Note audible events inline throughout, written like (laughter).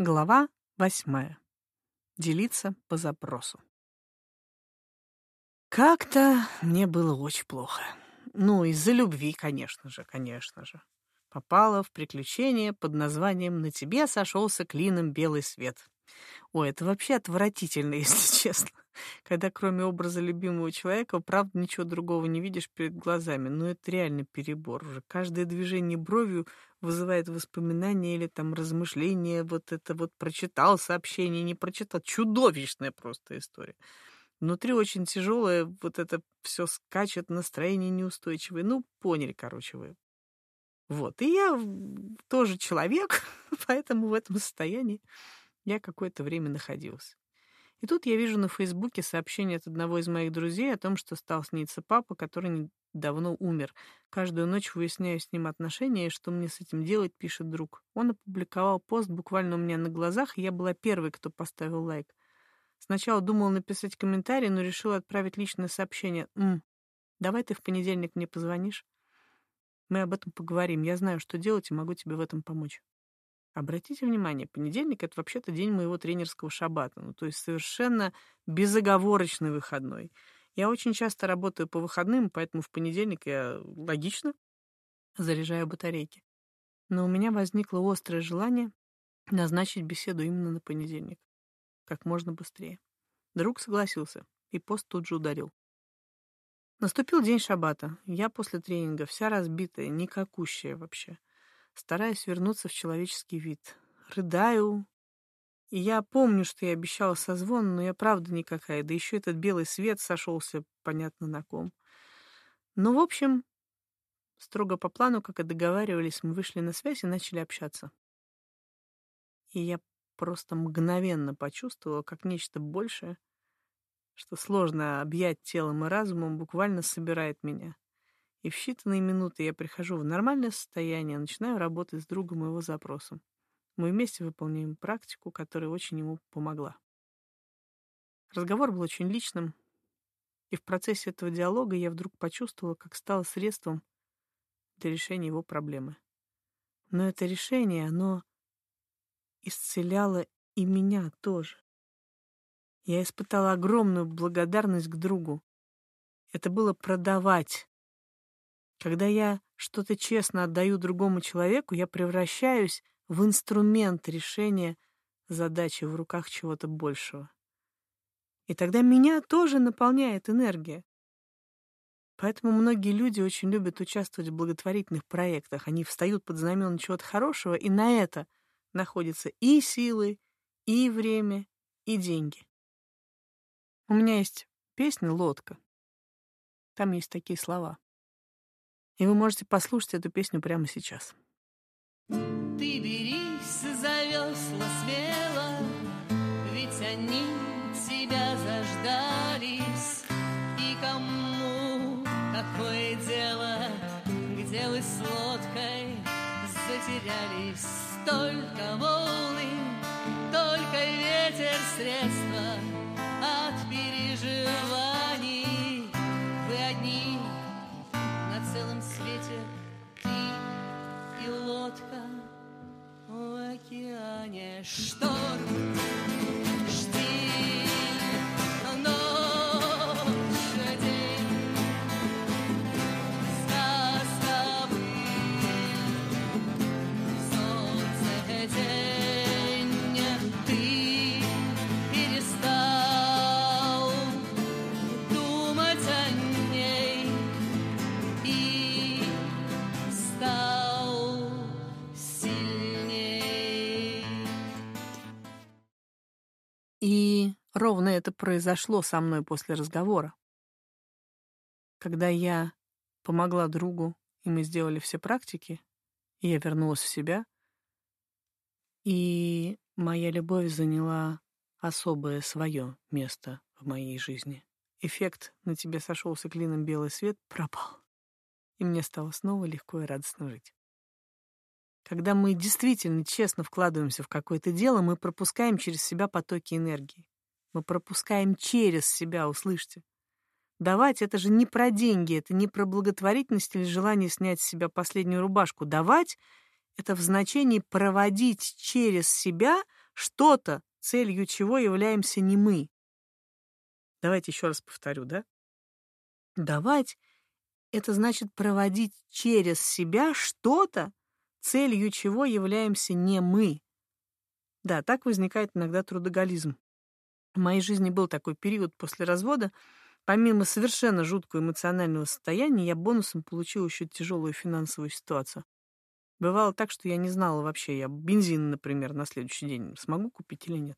Глава восьмая. Делиться по запросу. Как-то мне было очень плохо. Ну, из-за любви, конечно же, конечно же. Попала в приключение под названием «На тебе сошелся клином белый свет». Ой, это вообще отвратительно, (laughs) если честно. Когда кроме образа любимого человека, правда, ничего другого не видишь перед глазами. Но это реально перебор уже. Каждое движение бровью вызывает воспоминания или там размышления. Вот это вот прочитал сообщение, не прочитал. Чудовищная просто история. Внутри очень тяжелое, вот это все скачет, настроение неустойчивое. Ну, поняли, короче, вы. Вот. И я тоже человек, (laughs) поэтому в этом состоянии я какое-то время находился. И тут я вижу на Фейсбуке сообщение от одного из моих друзей о том, что стал сниться папа, который давно умер. Каждую ночь выясняю с ним отношения, и что мне с этим делать, пишет друг. Он опубликовал пост буквально у меня на глазах, и я была первой, кто поставил лайк. Сначала думал написать комментарий, но решил отправить личное сообщение. «М, давай ты в понедельник мне позвонишь. Мы об этом поговорим. Я знаю, что делать, и могу тебе в этом помочь». Обратите внимание, понедельник — это вообще-то день моего тренерского шаббата, ну, то есть совершенно безоговорочный выходной. Я очень часто работаю по выходным, поэтому в понедельник я логично заряжаю батарейки. Но у меня возникло острое желание назначить беседу именно на понедельник. Как можно быстрее. Друг согласился, и пост тут же ударил. Наступил день шаббата. Я после тренинга вся разбитая, никакущая вообще стараясь вернуться в человеческий вид. Рыдаю. И я помню, что я обещала созвон, но я правда никакая. Да еще этот белый свет сошелся, понятно, на ком. Ну, в общем, строго по плану, как и договаривались, мы вышли на связь и начали общаться. И я просто мгновенно почувствовала, как нечто большее, что сложно объять телом и разумом, буквально собирает меня. И в считанные минуты я прихожу в нормальное состояние, начинаю работать с другом его запросом. Мы вместе выполняем практику, которая очень ему помогла. Разговор был очень личным, и в процессе этого диалога я вдруг почувствовала, как стало средством для решения его проблемы. Но это решение, оно исцеляло и меня тоже. Я испытала огромную благодарность к другу. Это было продавать когда я что-то честно отдаю другому человеку, я превращаюсь в инструмент решения задачи в руках чего-то большего. И тогда меня тоже наполняет энергия. Поэтому многие люди очень любят участвовать в благотворительных проектах. Они встают под знамена чего-то хорошего, и на это находятся и силы, и время, и деньги. У меня есть песня «Лодка». Там есть такие слова. И вы можете послушать эту песню прямо сейчас. Ты берись за весла смело, ведь они тебя заждались. И кому какое дело, где вы с лодкой затерялись? Только волны, только ветер средства лодка в океане шторм. Ровно это произошло со мной после разговора. Когда я помогла другу, и мы сделали все практики, и я вернулась в себя, и моя любовь заняла особое свое место в моей жизни. Эффект «на тебе сошелся клином белый свет» пропал, и мне стало снова легко и радостно жить. Когда мы действительно честно вкладываемся в какое-то дело, мы пропускаем через себя потоки энергии. Мы пропускаем через себя, услышьте. Давать — это же не про деньги, это не про благотворительность или желание снять с себя последнюю рубашку. Давать — это в значении проводить через себя, что-то, целью чего являемся не мы. Давайте еще раз повторю, да? Давать — это значит проводить через себя что-то, целью чего являемся не мы. Да, так возникает иногда трудоголизм. В моей жизни был такой период после развода. Помимо совершенно жуткого эмоционального состояния, я бонусом получил еще тяжелую финансовую ситуацию. Бывало так, что я не знала вообще, я бензин, например, на следующий день смогу купить или нет.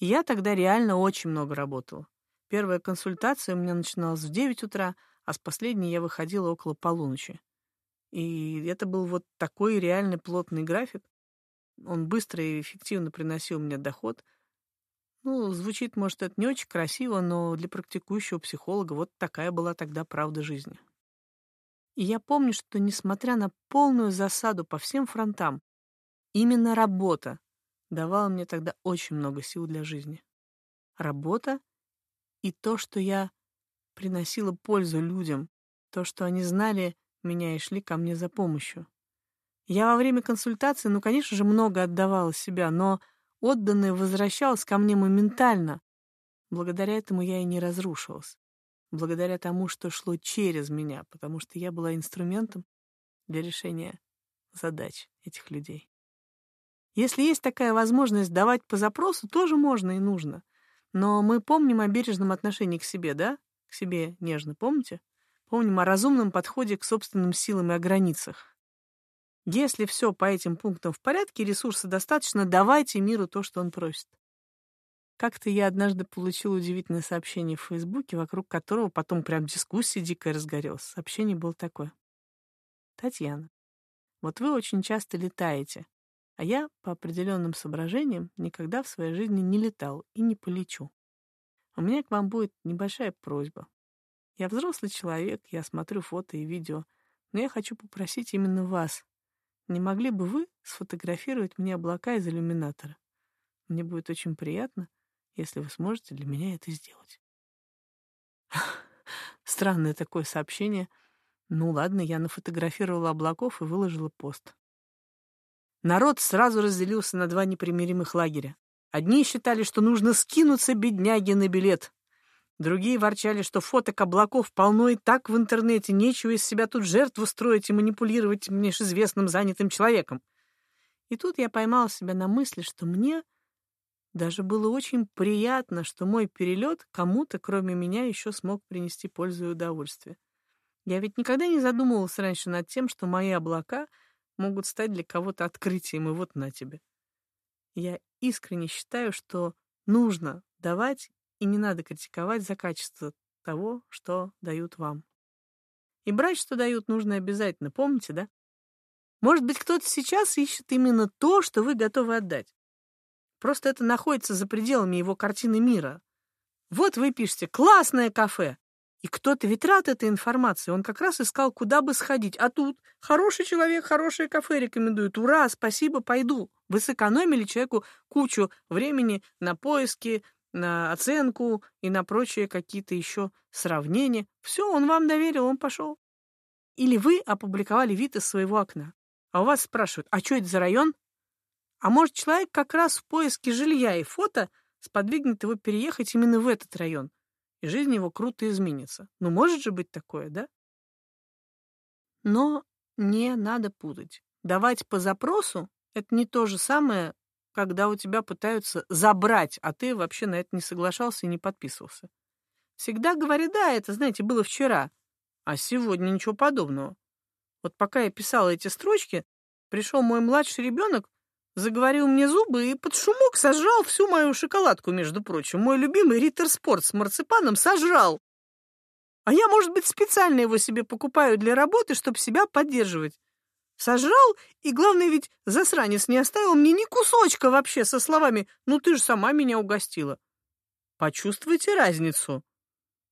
И я тогда реально очень много работала. Первая консультация у меня начиналась в 9 утра, а с последней я выходила около полуночи. И это был вот такой реальный плотный график. Он быстро и эффективно приносил мне доход. Ну, звучит, может, это не очень красиво, но для практикующего психолога вот такая была тогда правда жизни. И я помню, что, несмотря на полную засаду по всем фронтам, именно работа давала мне тогда очень много сил для жизни. Работа и то, что я приносила пользу людям, то, что они знали меня и шли ко мне за помощью. Я во время консультации, ну, конечно же, много отдавала себя, но отданное возвращалось ко мне моментально. Благодаря этому я и не разрушилась благодаря тому, что шло через меня, потому что я была инструментом для решения задач этих людей. Если есть такая возможность давать по запросу, тоже можно и нужно. Но мы помним о бережном отношении к себе, да? К себе нежно, помните? Помним о разумном подходе к собственным силам и о границах. Если все по этим пунктам в порядке, ресурса достаточно, давайте миру то, что он просит. Как-то я однажды получил удивительное сообщение в Фейсбуке, вокруг которого потом прям дискуссия дикая разгорелась. Сообщение было такое. Татьяна, вот вы очень часто летаете, а я по определенным соображениям никогда в своей жизни не летал и не полечу. У меня к вам будет небольшая просьба. Я взрослый человек, я смотрю фото и видео, но я хочу попросить именно вас. Не могли бы вы сфотографировать мне облака из иллюминатора? Мне будет очень приятно, если вы сможете для меня это сделать. (laughs) Странное такое сообщение. Ну ладно, я нафотографировала облаков и выложила пост. Народ сразу разделился на два непримиримых лагеря. Одни считали, что нужно скинуться бедняги на билет. Другие ворчали, что фоток облаков полно и так в интернете, нечего из себя тут жертву строить и манипулировать известным занятым человеком. И тут я поймала себя на мысли, что мне даже было очень приятно, что мой перелет кому-то, кроме меня, еще смог принести пользу и удовольствие. Я ведь никогда не задумывался раньше над тем, что мои облака могут стать для кого-то открытием, и вот на тебе. Я искренне считаю, что нужно давать и не надо критиковать за качество того, что дают вам. И брать, что дают, нужно обязательно, помните, да? Может быть, кто-то сейчас ищет именно то, что вы готовы отдать. Просто это находится за пределами его картины мира. Вот вы пишете «классное кафе», и кто-то ведь рад этой информации, он как раз искал, куда бы сходить. А тут хороший человек, хорошее кафе рекомендует. Ура, спасибо, пойду. Вы сэкономили человеку кучу времени на поиски, на оценку и на прочие какие-то еще сравнения. Все, он вам доверил, он пошел. Или вы опубликовали вид из своего окна. А у вас спрашивают, а что это за район? А может, человек как раз в поиске жилья и фото сподвигнет его переехать именно в этот район, и жизнь его круто изменится. Ну, может же быть такое, да? Но не надо путать. Давать по запросу — это не то же самое, когда у тебя пытаются забрать, а ты вообще на это не соглашался и не подписывался. Всегда говори, да, это, знаете, было вчера, а сегодня ничего подобного. Вот пока я писала эти строчки, пришел мой младший ребенок Заговорил мне зубы и под шумок сожрал всю мою шоколадку, между прочим. Мой любимый Риттер Спорт с марципаном сожрал. А я, может быть, специально его себе покупаю для работы, чтобы себя поддерживать. Сожрал, и, главное, ведь засранец не оставил мне ни кусочка вообще со словами «Ну ты же сама меня угостила». Почувствуйте разницу.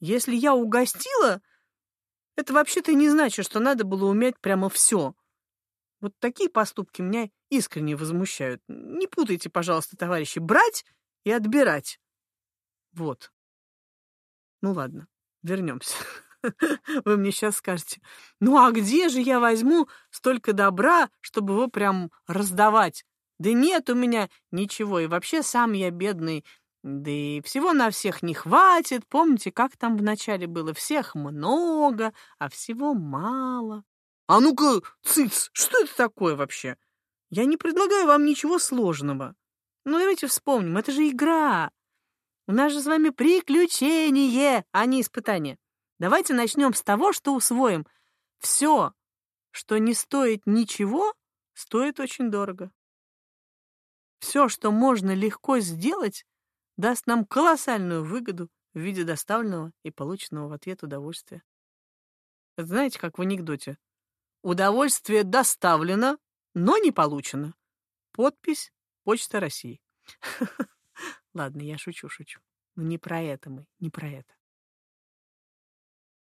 Если я угостила, это вообще-то не значит, что надо было уметь прямо все. Вот такие поступки меня искренне возмущают. Не путайте, пожалуйста, товарищи, брать и отбирать. Вот. Ну ладно, вернемся. (laughs) Вы мне сейчас скажете, ну а где же я возьму столько добра, чтобы его прям раздавать? Да нет у меня ничего, и вообще сам я бедный, да и всего на всех не хватит. Помните, как там вначале было? Всех много, а всего мало. А ну-ка, цыц, что это такое вообще? Я не предлагаю вам ничего сложного. Ну, давайте вспомним, это же игра. У нас же с вами приключение, а не испытание. Давайте начнем с того, что усвоим. Все, что не стоит ничего, стоит очень дорого. Все, что можно легко сделать, даст нам колоссальную выгоду в виде доставленного и полученного в ответ удовольствия. Знаете, как в анекдоте? Удовольствие доставлено, но не получено. Подпись «Почта России». (laughs) Ладно, я шучу, шучу. Но не про это мы, не про это.